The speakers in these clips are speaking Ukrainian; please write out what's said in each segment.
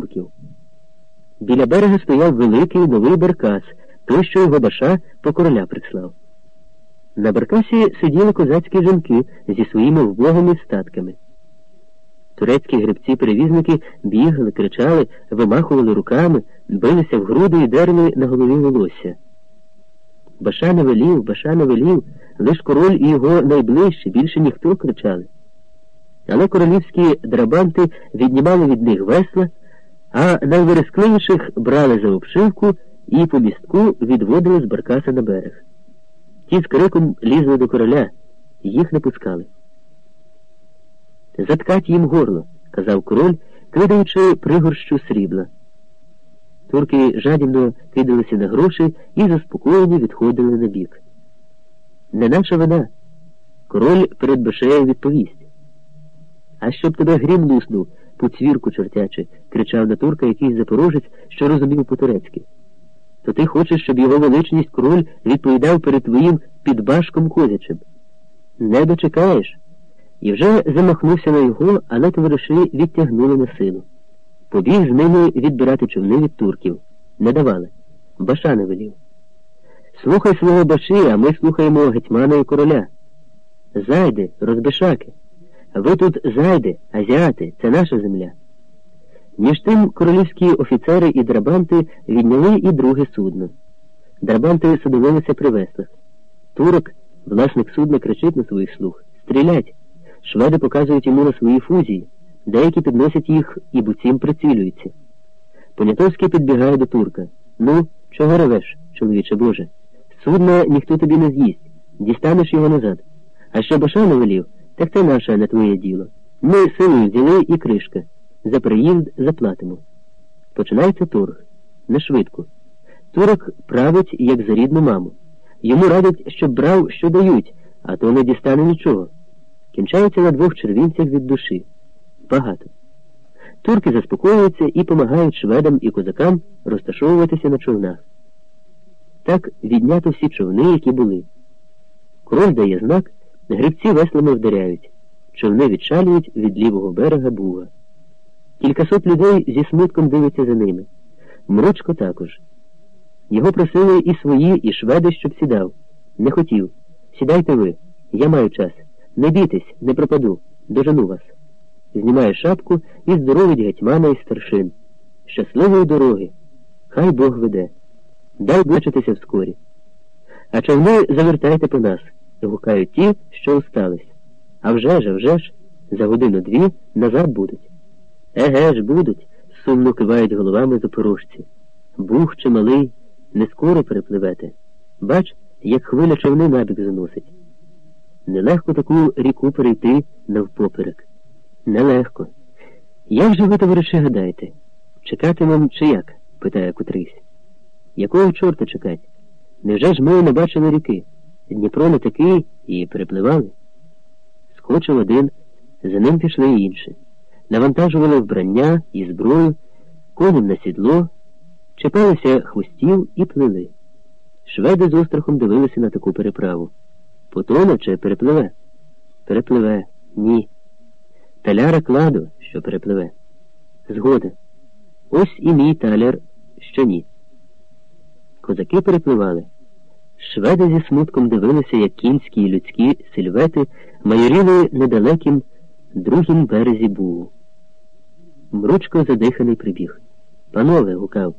турків. Біля берега стояв великий новий баркас, той, що його баша по короля прислав. На баркасі сиділи козацькі жінки зі своїми вбогими статками. Турецькі гребці-перевізники бігали, кричали, вимахували руками, билися в груди і дерли на голові волосся. Баша не велів, баша не велів, лиш король і його найближчі, більше ніхто кричали. Але королівські драбанти віднімали від них весла, а найверескливіших брали за обшивку і по містку відводили з баркаса на берег. Ті з криком лізли до короля, їх не пускали. Заткать їм горло, казав король, кидаючи пригорщу срібла. Турки жадібно кидалися на гроші і заспокоєні відходили на бік. Не наша вина. Король перед відповість. А щоб тебе грім луснув, по цвірку чортяче, кричав на турка якийсь запорожець, що розумів по-турецьки. То ти хочеш, щоб його величність король відповідав перед твоїм підбашком козячим? Не дочекаєш. І вже замахнувся на його, але товариші відтягнули на силу. Побіг з ними відбирати човни від турків. Не давали. Баша не велів. Слухай свого баші, а ми слухаємо гетьмана і короля. Зайди, розбишаки. Ви тут зайди, азіати, це наша земля. Між тим королівські офіцери і драбанти відняли і друге судно. Драбанти садовилися при веслах. Турок, власник судна, кричить на своїх слух Стрілять! Шведи показують йому на свої фузії, деякі підносять їх і буцім прицілюються. Понятовський підбігає до турка. Ну, чого ревеш, чоловіче Боже? Судна ніхто тобі не з'їсть, дістанеш його назад. А що баша не велів, так це наше, не твоє діло. Ми силою взяли і кришка. За приїзд заплатимо. Починається торг. Не швидко. Турок править, як за рідну маму. Йому радять, щоб брав, що дають, а то не дістане нічого. Кінчається на двох червінцях від душі. Багато. Турки заспокоюються і помагають шведам і козакам розташовуватися на човнах. Так віднято всі човни, які були. Король дає знак, грибці веслами вдаряють, човни відчалюють від лівого берега Буга. Кількасот людей зі смутком дивиться за ними. Мручко також. Його просили і свої, і шведи, щоб сідав. Не хотів. Сідайте ви, я маю час. Не бійтесь, не пропаду, дожену вас. Знімає шапку і здоровить гетьмана і старшин. Щасливої дороги. Хай Бог веде. Дай бачитися вскорі. А човни завертайте по нас, гукають ті, що остались. А вже ж, а вже ж, за годину-дві назад будуть. Еге ж, будуть, сумно кивають головами запорожці. Бух чи малий, не скоро перепливете. Бач, як хвиля човни набік заносить. Нелегко таку ріку перейти навпоперек. Нелегко. Як же ви, товариші, гадаєте? Чекатимем чи як? питає котрийсь. Якого чорта чекать? Невже ж ми не бачили ріки? Дніпро не такий і перепливали? Скочив один, за ним пішли інші. Навантажували вбрання і зброю, конем на сідло, чіпалися хвостів і плили. Шведи з острахом дивилися на таку переправу. Потоне чи перепливе? Перепливе, ні. Таляра кладу, що перепливе. Згода. Ось і мій таляр, що ні. Козаки перепливали. Шведи зі смутком дивилися, як кінські і людські сильвети майоріли недалеким другім березі Бугу. Мручко задиханий прибіг. Панове, гукав.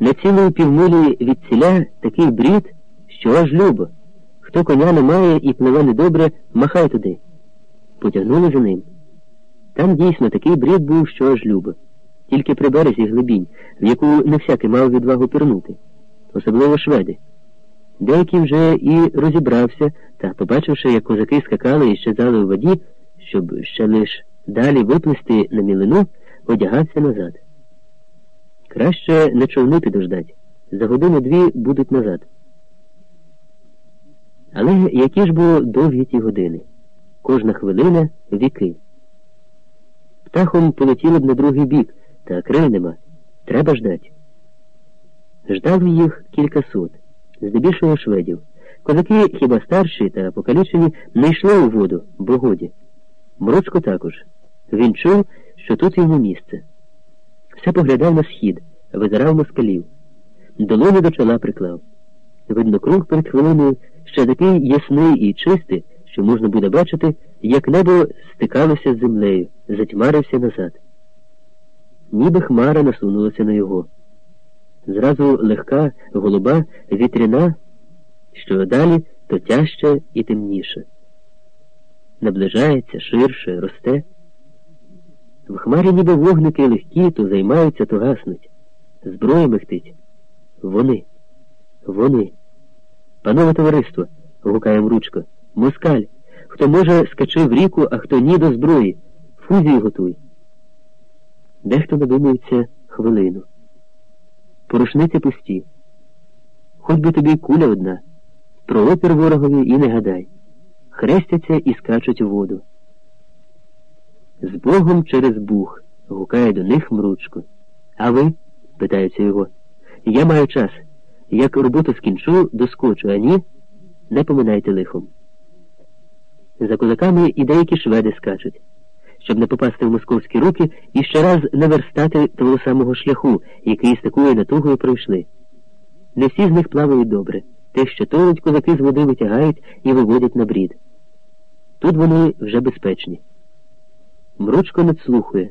На цілої півмилі від ціля такий брід, що аж любо. Хто коня не має і пливе недобре, махай туди. Потягнули за ним. Там дійсно такий брід був, що аж любо. Тільки при березі глибінь, в яку не всякий мав відвагу пірнути. Особливо шведи. Деякий вже і розібрався, та, побачивши, як козаки скакали і щезали у воді, щоб ще лиш далі виплисти на мілину, одягався назад. Краще на човни підождать. За годину-дві будуть назад. Але які ж було довгі ті години? Кожна хвилина віки. Птахом полетіли б на другий бік, та крил нема. Треба ждать. Ждали їх кількасот, здебільшого шведів. Козаки, хіба старші та покалічені, не йшли у воду, бо годі. Мрочко також. Він чув, що тут йому місце. все поглядав на схід, визирав москалів. Долоні до чола приклав. Видно, круг перед хвилиною ще такий ясний і чистий, що можна буде бачити, як небо стикалося з землею, затьмарився назад. Ніби хмара насунулася на його. Зразу легка, голуба, вітряна, що далі то тяжче і темніше. Наближається ширше, росте. В хмарі ніби вогники легкі, то займаються, то гаснуть. Зброя мехтить. Вони. Вони. Панове товариство, гукає Мручко. Москаль. Хто може, скачи в ріку, а хто ні до зброї. Фузії готуй. Дехто надумується хвилину. Порушниці пусті. Хоч би тобі куля одна. Про ворогові і не гадай. Хрестяться і скачуть у воду. З Богом через Бух, гукає до них Мручко. А ви? питається його. Я маю час. Як роботу скінчу, доскочу, а ні, не поминайте лихом. За козаками і деякі шведи скачуть, щоб не попасти в московські руки і ще раз наверстати того самого шляху, який з такою натугою пройшли. Не всі з них плавають добре, те, що тонуть козаки з води витягають і виводять на брід. Тут вони вже безпечні. Мручко надслухує,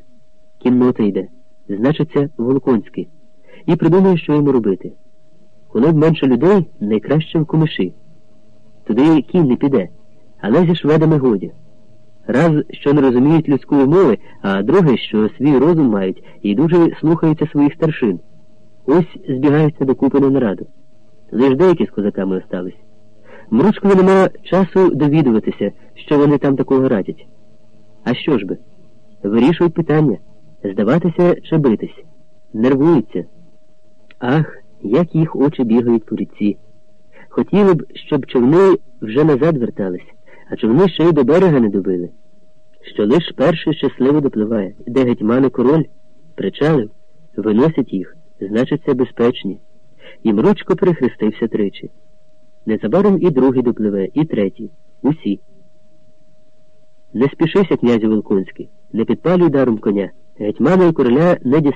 кіннота йде, значиться Волконський, і придумує, що йому робити. Коли б менше людей, найкраще в комиші. Туди кінь не піде, але зі шведами годі. Раз, що не розуміють людської мови, а друге, що свій розум мають і дуже слухаються своїх старшин. Ось збігаються докупи на нараду. Лиш деякі з козаками остались. Мручкові нема часу довідуватися, що вони там такого радять. А що ж би? Вирішують питання здаватися чи битись, нервуються. Ах, як їх очі бігають по ріці. Хотіли б, щоб човни вже назад вертались, а човни ще й до берега не добили. Що лиш перший щасливо допливає, де гетьмани король причалив, виносять їх, значиться безпечні. І мручко перехрестився тричі. Незабаром і другий допливе, і третій, усі. Не спішися, князю Волконський, не підпалюй даром коня. Гетьмана і короля не дістане.